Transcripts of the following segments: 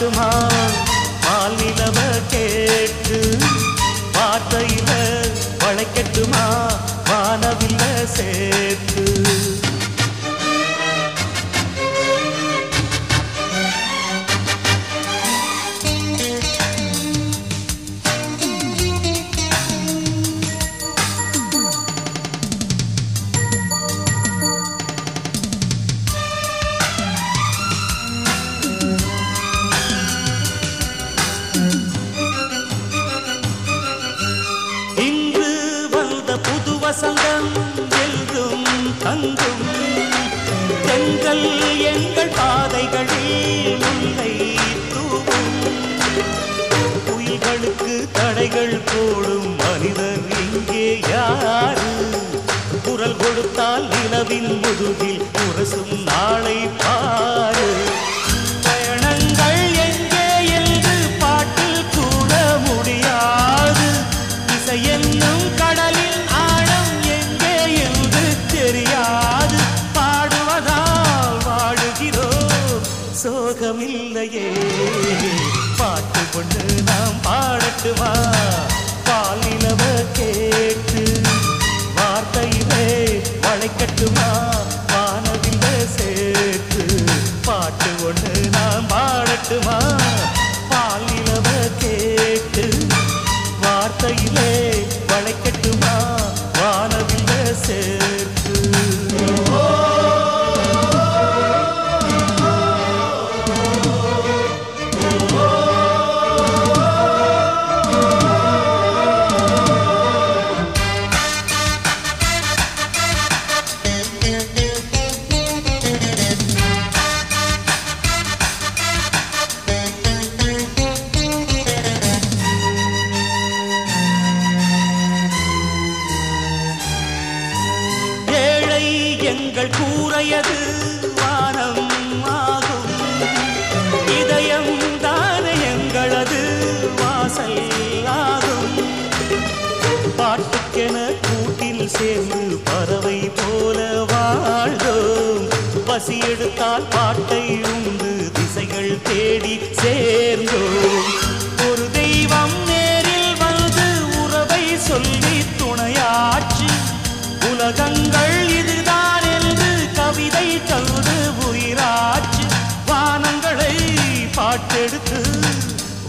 பாடட்டுமா மாநிலவ கேட்டு வார்த்தையில வளைக்கட்டுமா? வானவில்ல சேர்த்து வசந்தம் எல்கும் தந்தும். தெங்கள் எங்கள் பாதைகளில் முல்லை தூவும். புயல்களுக்கு தடைகள் போடும் மனிதர் இங்கே யாரு? குரல் கொடுத்தால் நிலவின் முதுகில் முரசும் நாளை பார். சோகமில்லையே பாட்டு கொண்டு நாம் பாடட்டுமா? பாலிலவ கேட்டு வார்த்தையிலே வளைக்கட்டுமா? வானவில்ல சேர்த்து பாட்டு ஒன்று நாம் பாடட்டுமா? எங்கள் கூறையது வானம் ஆகும். இதயம் தானே எங்களது வாசல் ஆகும். பாட்டுக்கென கூட்டில் சேர்ந்து பறவை போல வாழ்ந்தோம். பசி எடுத்தால் பாட்டை உண்டு திசைகள் தேடி சே எடுத்து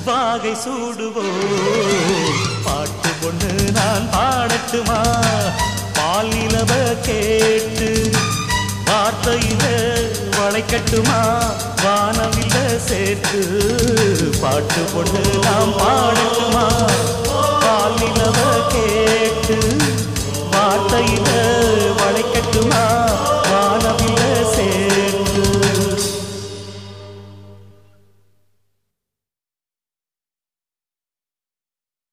வாகை சூடுவோம். பாட்டு கொண்டு நான் பாடட்டுமா? பாலிலவ கேட்டு வார்த்தையில வளைக்கட்டுமா? வானவில சேர்த்து பாட்டு கொண்டு நாம் பாடட்டுமா? பாலிலவ கேட்டு வார்த்தையில